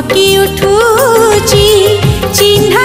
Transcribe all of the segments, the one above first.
ঝাঁকি উঠুছি চিহ্না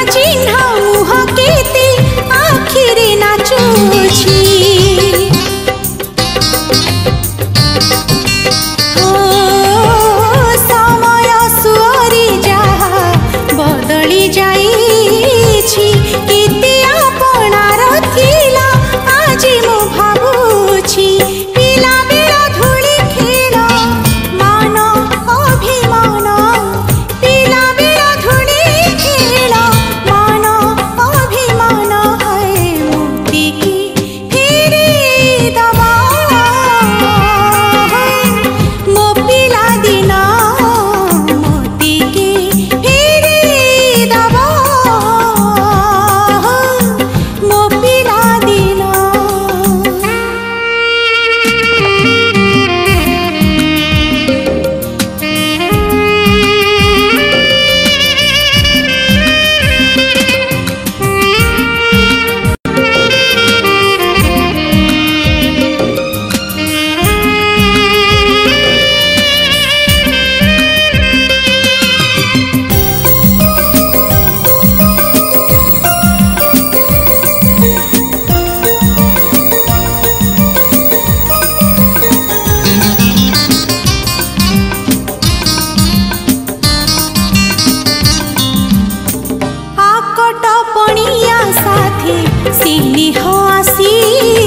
ଫଟପଣିଆ ସାଥୀ ସିଂହ ଆସି